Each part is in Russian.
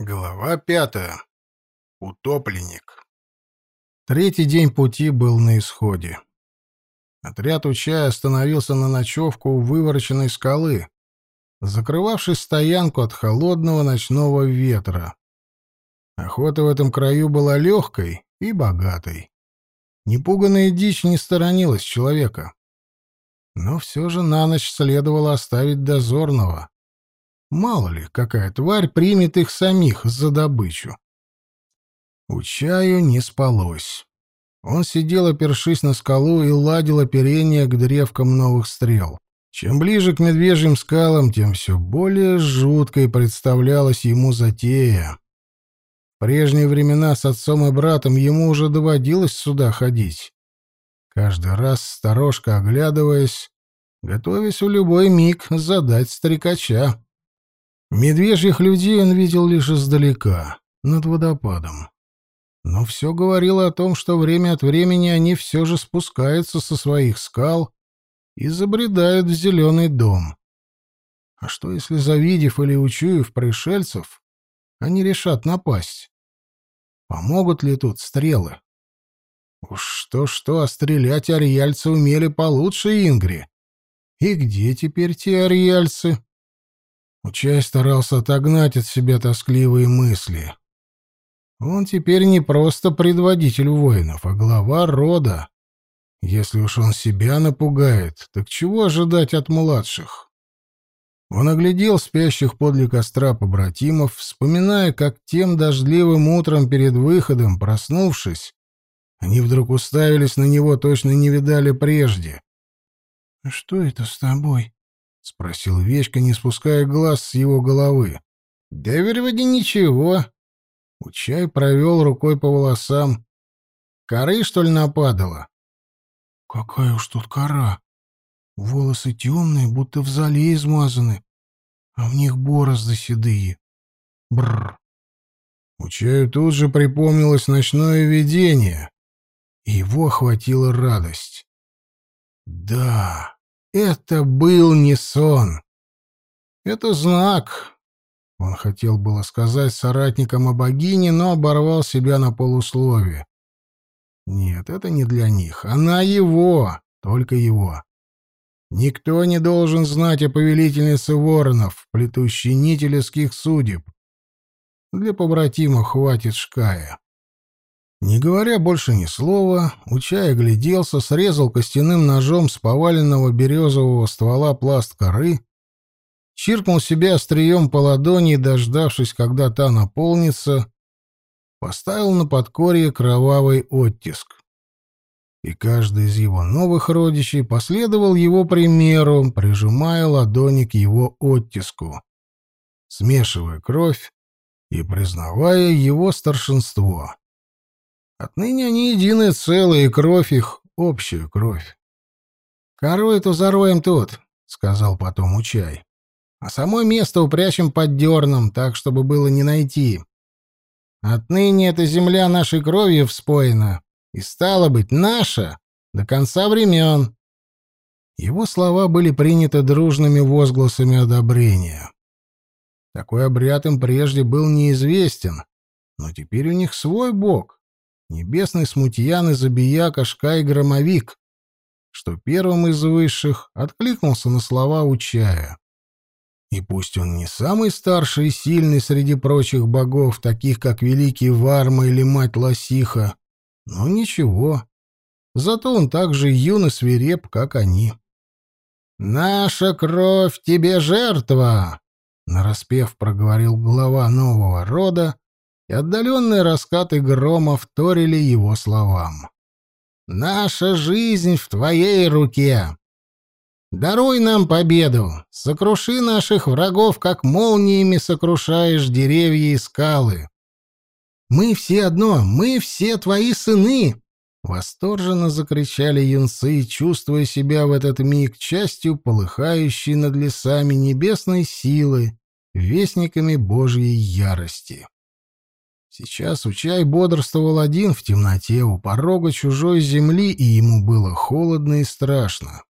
Глава пятая. Утопленник. Третий день пути был на исходе. Отряд Учая остановился на ночевку у вывороченной скалы, закрывавшей стоянку от холодного ночного ветра. Охота в этом краю была легкой и богатой. Непуганная дичь не сторонилась человека. Но все же на ночь следовало оставить дозорного. Мало ли, какая тварь примет их самих за добычу. У чаю не спалось. Он сидел, опершись на скалу, и ладил оперение к древкам новых стрел. Чем ближе к медвежьим скалам, тем все более жуткой представлялась ему затея. В прежние времена с отцом и братом ему уже доводилось сюда ходить. Каждый раз, сторожка оглядываясь, готовясь в любой миг задать стрекача. Медвежьих людей он видел лишь издалека, над водопадом. Но все говорило о том, что время от времени они все же спускаются со своих скал и забредают в зеленый дом. А что, если, завидев или учуяв пришельцев, они решат напасть? Помогут ли тут стрелы? Уж что-что, а стрелять ариальцы умели получше Ингри. И где теперь те ариальцы? Учай старался отогнать от себя тоскливые мысли. Он теперь не просто предводитель воинов, а глава рода. Если уж он себя напугает, так чего ожидать от младших? Он оглядел спящих подле костра побратимов, вспоминая, как тем дождливым утром перед выходом, проснувшись, они вдруг уставились на него, точно не видали прежде. — Что это с тобой? — спросил Вечка, не спуская глаз с его головы. — Да вроде ничего. Учай провел рукой по волосам. Коры, что ли, нападала? — Какая уж тут кора. Волосы темные, будто в зале измазаны, а в них борозды седые. Бррр. Учаю тут же припомнилось ночное видение, и его охватила радость. Да, это был не сон. Это знак. Он хотел было сказать соратникам о богине, но оборвал себя на полуслове. Нет, это не для них. Она его, только его. Никто не должен знать о повелительнице воронов, плетущей нити людских судеб. Для побратимов хватит Шкая. Не говоря больше ни слова, Учай огляделся, срезал костяным ножом с поваленного березового ствола пласт коры, чиркнул себе острием по ладони дождавшись, когда та наполнится, поставил на подкорье кровавый оттиск. И каждый из его новых родичей последовал его примеру, прижимая ладони к его оттиску, смешивая кровь и признавая его старшинство. Отныне они единое целое, и кровь их — общая кровь. «Кору эту зароем тут», — сказал потом Учай. «А само место упрячем под дерном, так, чтобы было не найти. Отныне эта земля нашей кровью вспоена, и стала быть наша до конца времен». Его слова были приняты дружными возгласами одобрения. Такой обряд им прежде был неизвестен, но теперь у них свой бог, небесный смутьян и забияка Шкай Громовик, что первым из высших откликнулся на слова Учая. И пусть он не самый старший и сильный среди прочих богов, таких как Великий Варма или Мать Лосиха, но ничего. Зато он так же юн и свиреп, как они. «Наша кровь тебе жертва!» — нараспев проговорил глава нового рода, и отдаленные раскаты грома вторили его словам. «Наша жизнь в твоей руке! Даруй нам победу! Сокруши наших врагов, как молниями сокрушаешь деревья и скалы! Мы все одно, мы все твои сыны!» Восторженно закричали юнцы, чувствуя себя в этот миг частью полыхающей над лесами небесной силы, вестниками Божьей ярости. Сейчас Учай бодрствовал один в темноте у порога чужой земли, и ему было холодно и страшно.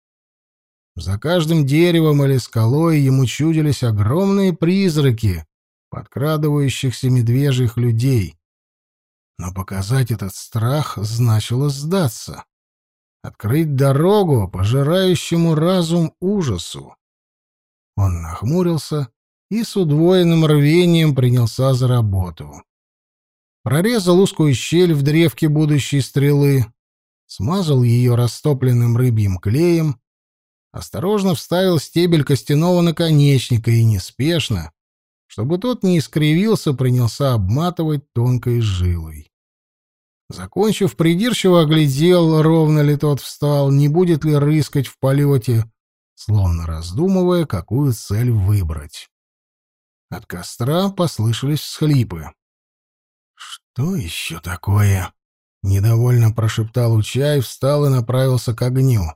За каждым деревом или скалой ему чудились огромные призраки, подкрадывающихся медвежьих людей. Но показать этот страх значило сдаться, открыть дорогу пожирающему разум ужасу. Он нахмурился и с удвоенным рвением принялся за работу. Прорезал узкую щель в древке будущей стрелы, смазал ее растопленным рыбьим клеем, осторожно вставил стебель костяного наконечника и неспешно, чтобы тот не искривился, принялся обматывать тонкой жилой. Закончив, придирчиво оглядел, ровно ли тот встал, не будет ли рыскать в полете, словно раздумывая, какую цель выбрать. От костра послышались всхлипы. «Что еще такое?» — недовольно прошептал Учай, встал и направился к огню.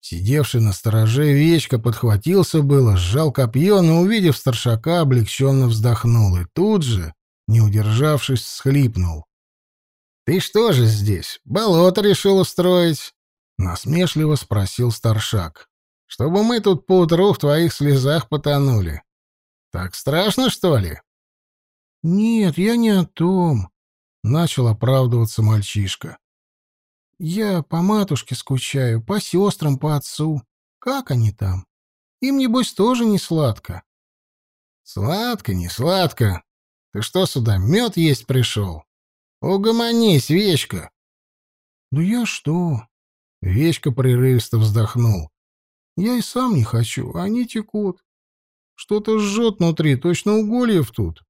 Сидевший на стороже Вечка подхватился было, сжал копье, но, увидев старшака, облегченно вздохнул и тут же, не удержавшись, всхлипнул. «Ты что же здесь, болото решил устроить?» — насмешливо спросил старшак. «Чтобы мы тут поутру в твоих слезах потонули. Так страшно, что ли?» «Нет, я не о том», — начал оправдываться мальчишка. «Я по матушке скучаю, по сестрам, по отцу. Как они там? Им, небось, тоже не сладко». «Сладко, не сладко. Ты что сюда, мед есть пришел? Угомонись, Вечка!» «Да я что?» Вечка прерывисто вздохнул. «Я и сам не хочу, они текут. Что-то жжет внутри, точно угольев тут.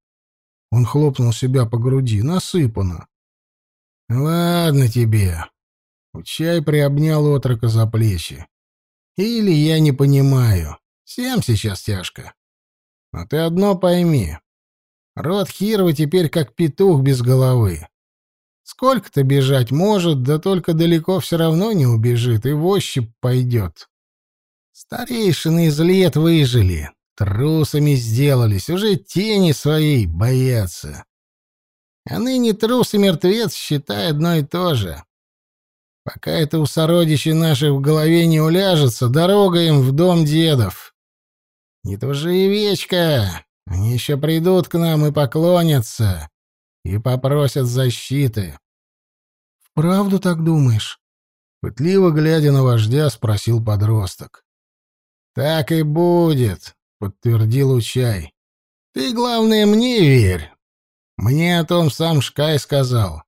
Он хлопнул себя по груди. Насыпано. Ладно тебе. Учай приобнял отрока за плечи. Или я не понимаю. Всем сейчас тяжко. Но ты одно пойми. Род Хирова теперь как петух без головы. Сколько-то бежать может, да только далеко все равно не убежит и в ощупь пойдет. Старейшины из лет выжили, Трусами сделались, уже тени своей боятся. А ныне трус и мертвец, считай, одно и то же. Пока это у сородичей наших в голове не уляжется, дорога им в дом дедов. Не тужи, вечка, они еще придут к нам и поклонятся, и попросят защиты. — Вправду так думаешь? — пытливо глядя на вождя, спросил подросток. — Так и будет, подтвердил Учай. Ты, главное, мне верь. Мне о том сам Шкай сказал.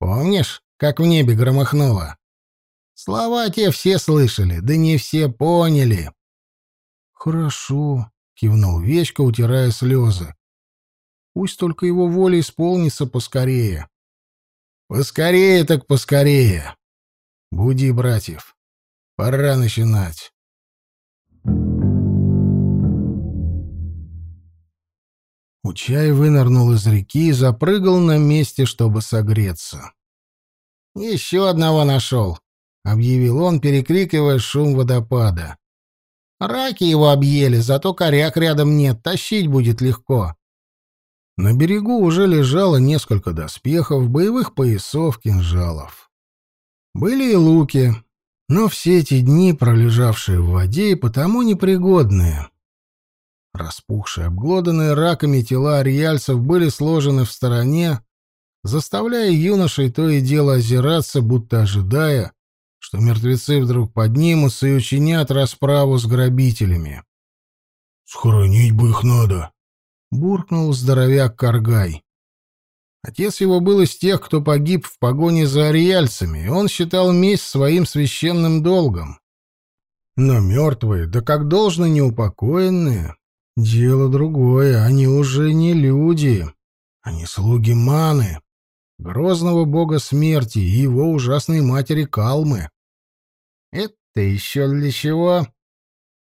Помнишь, как в небе громыхнуло? Слова те все слышали, да не все поняли. Хорошо, кивнул Вечка, утирая слезы. Пусть только его воля исполнится поскорее. Поскорее так поскорее. Буди, братьев. Пора начинать. Учай вынырнул из реки и запрыгал на месте, чтобы согреться. «Еще одного нашел», — объявил он, перекрикивая шум водопада. «Раки его объели, зато коряк рядом нет, тащить будет легко». На берегу уже лежало несколько доспехов, боевых поясов, кинжалов. Были и луки, но все эти дни, пролежавшие в воде, и потому непригодные. Распухшие, обглоданные раками тела ариальцев были сложены в стороне, заставляя юношей то и дело озираться, будто ожидая, что мертвецы вдруг поднимутся и учинят расправу с грабителями. «Схоронить бы их надо», — буркнул здоровяк Каргай. Отец его был из тех, кто погиб в погоне за ариальцами, и он считал месть своим священным долгом. Но мертвые, да как должно неупокоенные, Дело другое, они уже не люди. Они слуги Маны, грозного бога смерти и его ужасной матери Калмы. «Это еще для чего?»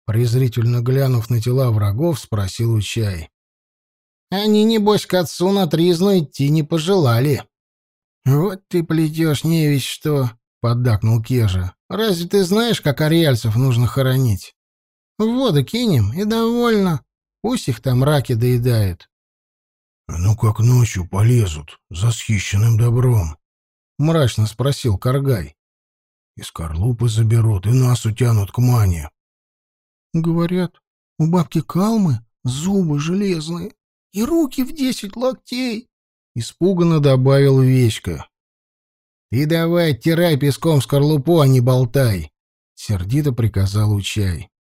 Презрительно глянув на тела врагов, спросил Учай. «Они, небось, к отцу на тризну идти не пожелали». «Вот ты плетешь не ведь что», — поддакнул Кежа. «Разве ты знаешь, как ариальцев нужно хоронить? В воду кинем, и довольно. Пусть их там раки доедают. — А ну как ночью полезут, за схищенным добром? — мрачно спросил Каргай. — И скорлупы заберут, и нас утянут к мане. — Говорят, у бабки Калмы зубы железные, И руки в десять локтей!» — испуганно добавил Вечка. «Ты давай оттирай песком скорлупу, а не болтай!» — сердито приказал Учай.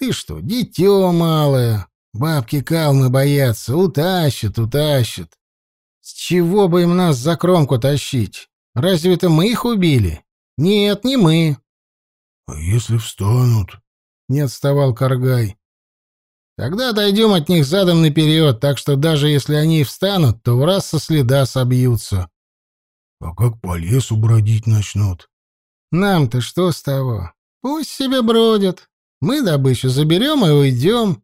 «Ты что, дитё малое! Бабки калмы боятся, утащат, утащат! С чего бы им нас за кромку тащить? Разве это мы их убили? Нет, не мы!» «А если встанут?» — не отставал Каргай. Тогда дойдем от них задом наперед, так что даже если они и встанут, то в раз со следа собьются. А как по лесу бродить начнут? Нам-то что с того? Пусть себе бродят. Мы добычу заберем и уйдем.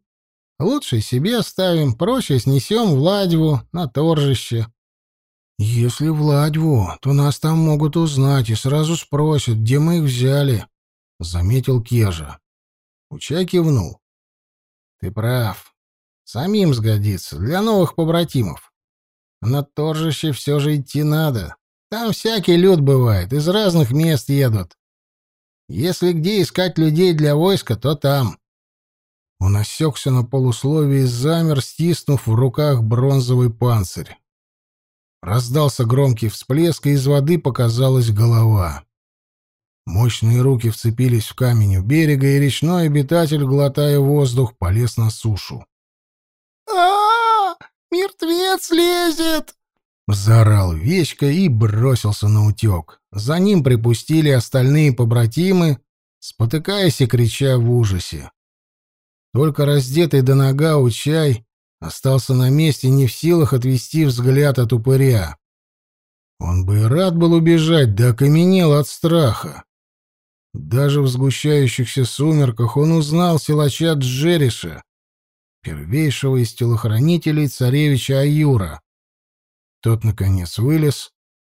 Лучше себе оставим, проще снесем в Ладьву на торжище. Если в Ладьву, то нас там могут узнать и сразу спросят, где мы их взяли, — заметил Кежа. Учай кивнул. Ты прав. Самим сгодится, для новых побратимов. На торжище все же идти надо. Там всякий люд бывает, из разных мест едут. Если где искать людей для войска, то там. Он осекся на полусловие и замер, стиснув в руках бронзовый панцирь. Раздался громкий всплеск, и из воды показалась голова. Мощные руки вцепились в камень у берега, и речной обитатель, глотая воздух, полез на сушу. а, Мертвец лезет!» Заорал Вечка и бросился на утек. За ним припустили остальные побратимы, спотыкаясь и крича в ужасе. Только раздетый до нога Учай остался на месте, не в силах отвести взгляд от упыря. Он бы и рад был убежать, да окаменел от страха. Даже в сгущающихся сумерках он узнал силача Джериша, первейшего из телохранителей царевича Аюра. Тот, наконец, вылез,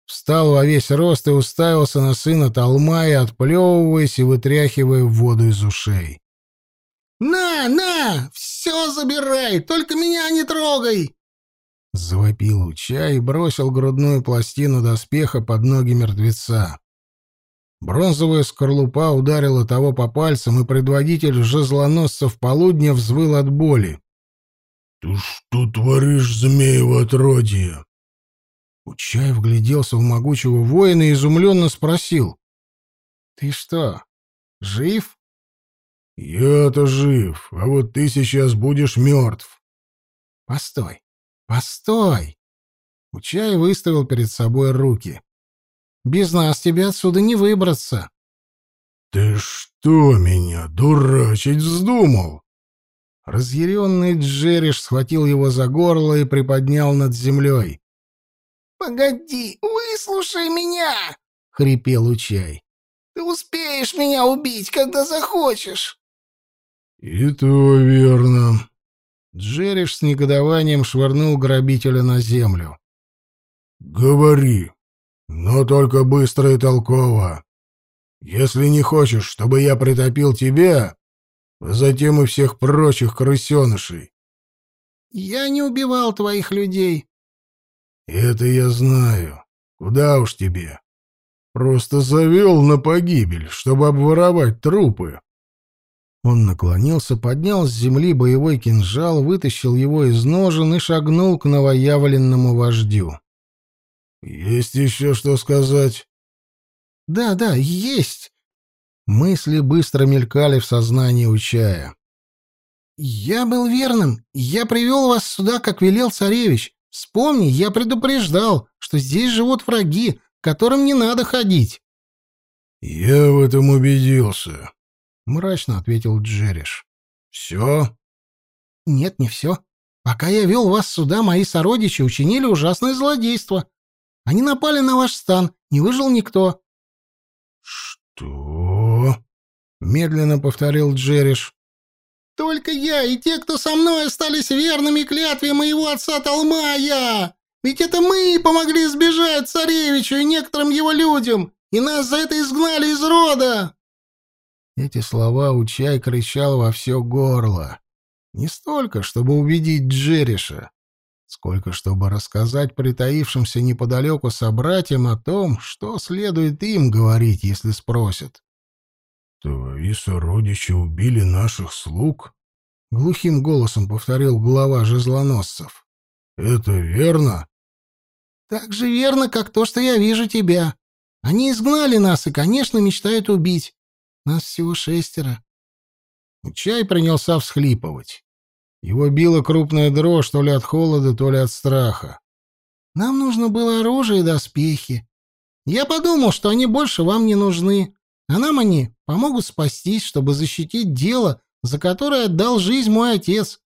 встал во весь рост и уставился на сына Талмая, отплевываясь и вытряхивая воду из ушей. «На, на! Все забирай! Только меня не трогай!» Завопил Уча и бросил грудную пластину доспеха под ноги мертвеца. Бронзовая скорлупа ударила того по пальцам, и предводитель жезлоносцев полудня взвыл от боли. — Ты что творишь, змеево отродье? Учай вгляделся в могучего воина и изумленно спросил. — Ты что, жив? — Я-то жив, а вот ты сейчас будешь мертв. — Постой, постой! Учай выставил перед собой руки. Без нас тебе отсюда не выбраться. — Ты что меня дурачить вздумал? Разъяренный Джериш схватил его за горло и приподнял над землей. — Погоди, выслушай меня! — хрипел Учай. — Ты успеешь меня убить, когда захочешь. — И то верно. Джериш с негодованием швырнул грабителя на землю. — Говори, но только быстро и толково. Если не хочешь, чтобы я притопил тебя, затем и всех прочих крысенышей. Я не убивал твоих людей. Это я знаю. Куда уж тебе. Просто завел на погибель, чтобы обворовать трупы. Он наклонился, поднял с земли боевой кинжал, вытащил его из ножен и шагнул к новоявленному вождю. «Есть еще что сказать?» «Да, да, есть!» Мысли быстро мелькали в сознании Учая. «Я был верным. Я привел вас сюда, как велел царевич. Вспомни, я предупреждал, что здесь живут враги, которым не надо ходить». «Я в этом убедился», — мрачно ответил Джериш. «Все?» «Нет, не все. Пока я вел вас сюда, мои сородичи учинили ужасное злодейство. Они напали на ваш стан, не выжил никто. Что? медленно повторил Джериш. Только я и те, кто со мной остались верными клятве моего отца Талмая. Ведь это мы помогли сбежать царевичу и некоторым его людям, и нас за это изгнали из рода. Эти слова Учай кричал во все горло. Не столько, чтобы убедить Джериша, сколько чтобы рассказать притаившимся неподалеку собратьям о том, что следует им говорить, если спросят. «Твои сородичи убили наших слуг?» — глухим голосом повторил глава жезлоносцев. «Это верно?» «Так же верно, как то, что я вижу тебя. Они изгнали нас и, конечно, мечтают убить. Нас всего шестеро». Чай принялся всхлипывать. Его била крупная дрожь то ли от холода, то ли от страха. «Нам нужно было оружие и доспехи. Я подумал, что они больше вам не нужны, а нам они помогут спастись, чтобы защитить дело, за которое отдал жизнь мой отец.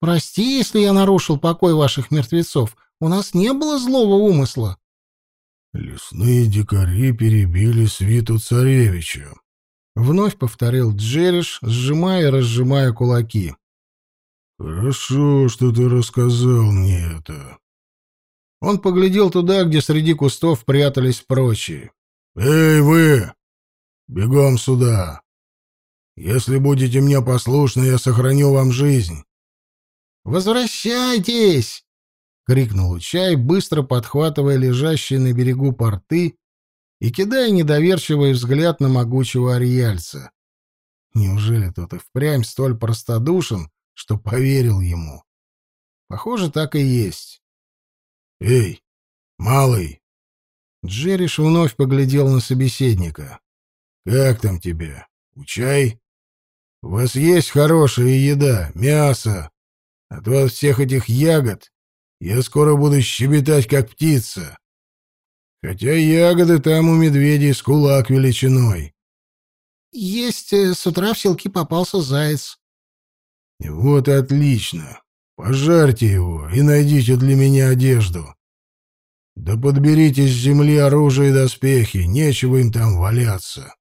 Прости, если я нарушил покой ваших мертвецов. У нас не было злого умысла». «Лесные дикари перебили свиту царевича», — вновь повторил Джериш, сжимая и разжимая кулаки. «Хорошо, что ты рассказал мне это». Он поглядел туда, где среди кустов прятались прочие. «Эй, вы! Бегом сюда! Если будете мне послушны, я сохраню вам жизнь!» «Возвращайтесь!» — крикнул Чай, быстро подхватывая лежащие на берегу порты и кидая недоверчивый взгляд на могучего ариальца. Неужели тот и впрямь столь простодушен, что поверил ему. Похоже, так и есть. «Эй, малый!» Джериш вновь поглядел на собеседника. «Как там тебе? Учай? У вас есть хорошая еда, мясо. От вас всех этих ягод я скоро буду щебетать, как птица. Хотя ягоды там у медведей с кулак величиной». «Есть. Э, с утра в селки попался заяц. Вот и отлично. Пожарьте его и найдите для меня одежду. Да подберите с земли оружие и доспехи, нечего им там валяться.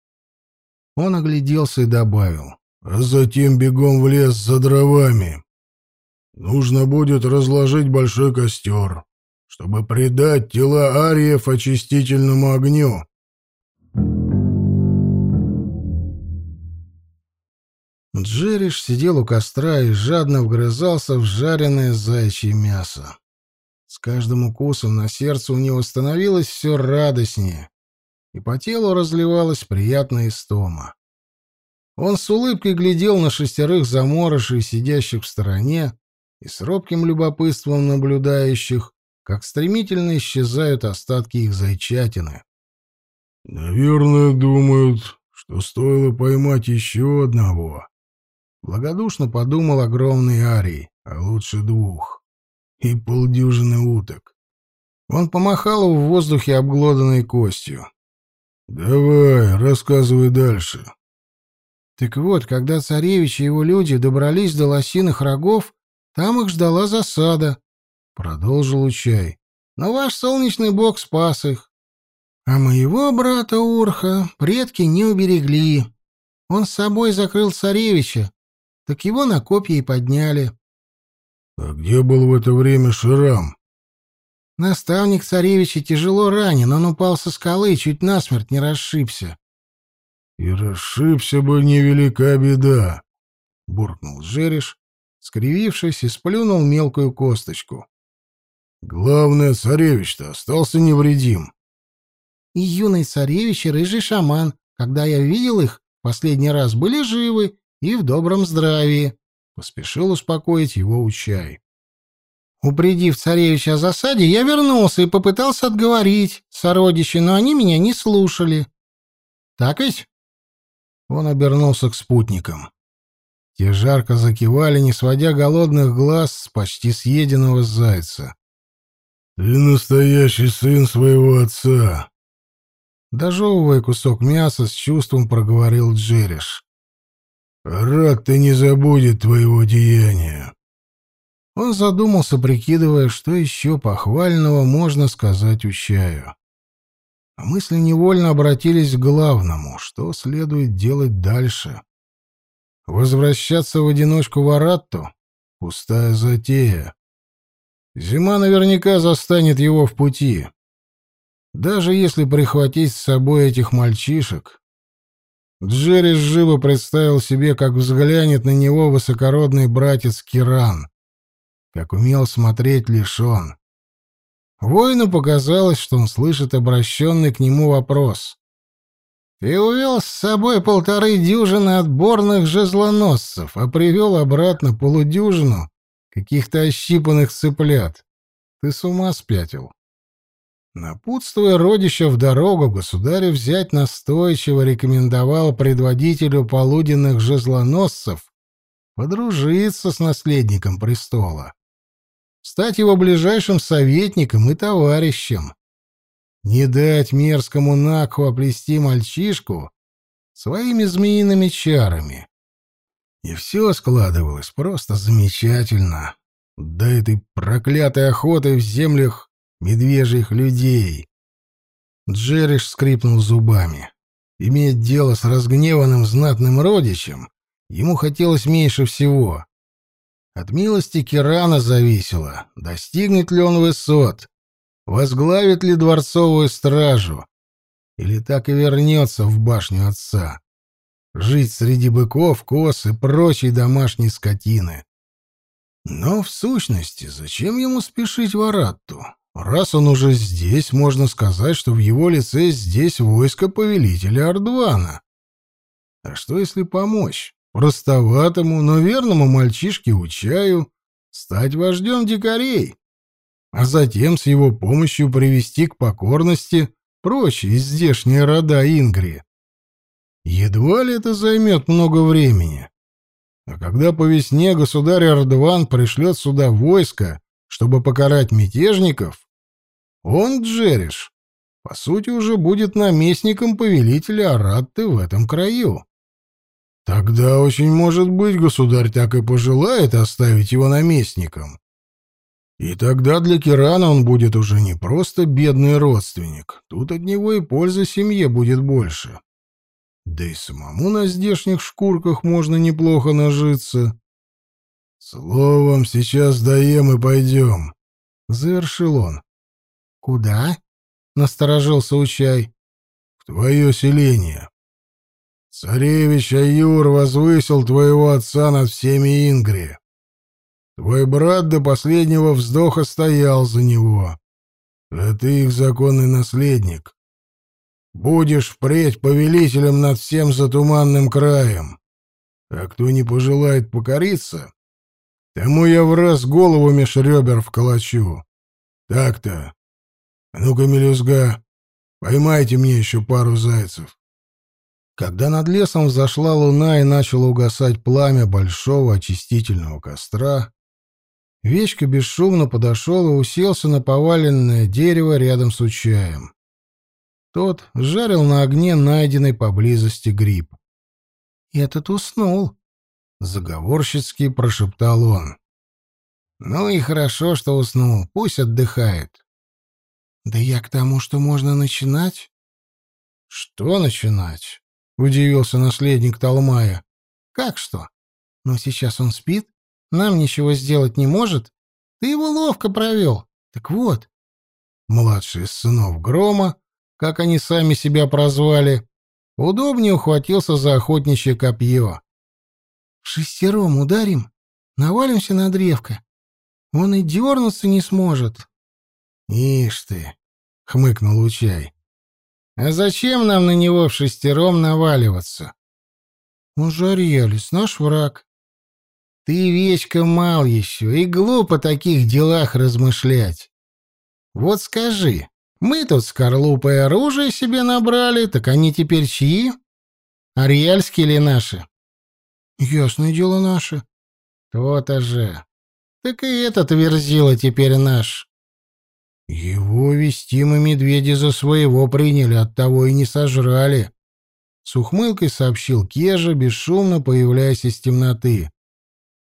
Он огляделся и добавил. А затем бегом в лес за дровами. Нужно будет разложить большой костер, чтобы придать тела ариев очистительному огню. Джериш сидел у костра и жадно вгрызался в жареное зайчье мясо. С каждым укусом на сердце у него становилось все радостнее, и по телу разливалась приятная истома. Он с улыбкой глядел на шестерых заморышей, сидящих в стороне, и с робким любопытством наблюдающих, как стремительно исчезают остатки их зайчатины. «Наверное, думают, что стоило поймать еще одного», Благодушно подумал огромный Арий, а лучше двух. И полдюжины уток. Он помахал в воздухе обглоданной костью. «Давай, рассказывай дальше». Так вот, когда царевич и его люди добрались до лосиных рогов, там их ждала засада, — продолжил Учай. Но ваш солнечный бог спас их. А моего брата Урха предки не уберегли. Он с собой закрыл царевича, так его на копья и подняли. — А где был в это время Ширам? Наставник царевича тяжело ранен, он упал со скалы и чуть насмерть не расшибся. — И расшибся бы невелика беда, — буркнул Жериш, скривившись и сплюнул мелкую косточку. — Главное, царевич-то остался невредим. — И юный царевич, и рыжий шаман, когда я видел их последний раз, были живы и в добром здравии, — поспешил успокоить его Учай. Упредив царевича о засаде, я вернулся и попытался отговорить сородичей, но они меня не слушали. Так ведь? Он обернулся к спутникам. Те жарко закивали, не сводя голодных глаз с почти съеденного зайца. — Ты настоящий сын своего отца! Дожевывая кусок мяса, с чувством проговорил Джериш. Рад-то не забудет твоего деяния. Он задумался, прикидывая, что еще похвального можно сказать Учаю. А мысли невольно обратились к главному, что следует делать дальше. Возвращаться в одиночку в Аратту — пустая затея. Зима наверняка застанет его в пути. Даже если прихватить с собой этих мальчишек, Джеррис живо представил себе, как взглянет на него высокородный братец Киран, как умел смотреть лишь он. Воину показалось, что он слышит обращенный к нему вопрос. Ты увел с собой полторы дюжины отборных жезлоносцев, а привел обратно полудюжину каких-то ощипанных цыплят. Ты с ума спятил. Напутствуя родища в дорогу, государь взять настойчиво рекомендовал предводителю полуденных жезлоносцев подружиться с наследником престола, стать его ближайшим советником и товарищем, не дать мерзкому Накху оплести мальчишку своими змеиными чарами. И все складывалось просто замечательно. До этой проклятой охоты в землях медвежьих людей. Джериш скрипнул зубами. Иметь дело с разгневанным знатным родичем ему хотелось меньше всего. От милости Кирана зависело, достигнет ли он высот, возглавит ли дворцовую стражу, или так и вернется в башню отца, жить среди быков, коз и прочей домашней скотины. Но, в сущности, зачем ему спешить в Аратту? Раз он уже здесь, можно сказать, что в его лице здесь войско повелителя Ардвана. А что, если помочь простоватому, но верному мальчишке Учаю стать вождем дикарей, а затем с его помощью привести к покорности прочие здешние рода Ингри? Едва ли это займет много времени. А когда по весне государь Ардван пришлет сюда войско, чтобы покарать мятежников, он, Джериш, по сути, уже будет наместником повелителя Аратты в этом краю. Тогда очень может быть, государь так и пожелает оставить его наместником. И тогда для Кирана он будет уже не просто бедный родственник, тут от него и польза семье будет больше. Да и самому на здешних шкурках можно неплохо нажиться. Словом, сейчас даем и пойдем. Завершил он. Куда? Насторожился Учай. В твое селение. Царевич Аюр возвысил твоего отца над всеми Ингри. Твой брат до последнего вздоха стоял за него. А ты их законный наследник. Будешь впредь повелителем над всем затуманным краем. А кто не пожелает покориться, тому я в раз голову меж ребер вколочу. Так-то. А ну-ка, мелюзга, поймайте мне еще пару зайцев. Когда над лесом взошла луна и начало угасать пламя большого очистительного костра, Вечка бесшумно подошел и уселся на поваленное дерево рядом с Учаем. Тот жарил на огне найденный поблизости гриб. «Этот уснул», — заговорщицки прошептал он. «Ну и хорошо, что уснул. Пусть отдыхает». «Да я к тому, что можно начинать». «Что начинать?» — удивился наследник Талмая. «Как что? Но сейчас он спит, нам ничего сделать не может. Ты его ловко провел. Так вот». Младший из сынов Грома как они сами себя прозвали, удобнее ухватился за охотничье копье. «Шестером ударим, навалимся на древко. Он и дернуться не сможет». «Ишь ты!» — хмыкнул Учай. «А зачем нам на него в шестером наваливаться?» «Он же Ариалис, наш враг». «Ты, Вечка, мал еще, и глупо о таких делах размышлять. Вот скажи, мы тут скорлупой оружие себе набрали, так они теперь чьи? Ариальские ли наши? Ясное дело наши. То-то же. Так и этот верзила теперь наш. Его вестимы медведи за своего приняли, оттого и не сожрали. С ухмылкой сообщил Кежа, бесшумно появляясь из темноты.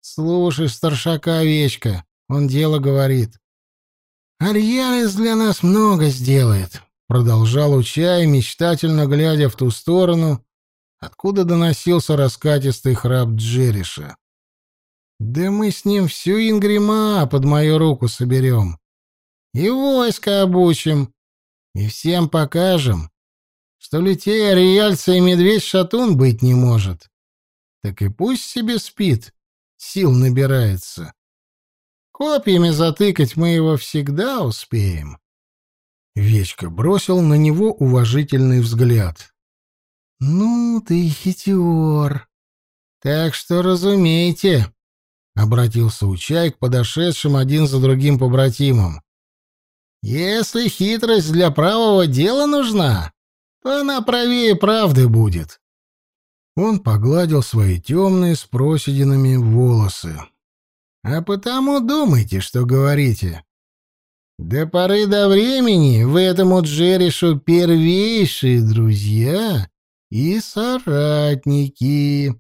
«Слушай, старшака овечка, он дело говорит. «Альянес для нас много сделает», — продолжал Учай, мечтательно глядя в ту сторону, откуда доносился раскатистый храп Джериша. «Да мы с ним всю Ингрима под мою руку соберем. И войско обучим, и всем покажем, что лютей Ариальца и медведь-шатун быть не может. Так и пусть себе спит, сил набирается. Копьями затыкать мы его всегда успеем. Вечка бросил на него уважительный взгляд. «Ну, ты хитер. Так что разумейте», — обратился Учай к подошедшим один за другим побратимам. «Если хитрость для правого дела нужна, то она правее правды будет». Он погладил свои темные с просединами волосы. «А потому думайте, что говорите. До поры до времени вы этому Джеришу первейшие друзья и соратники».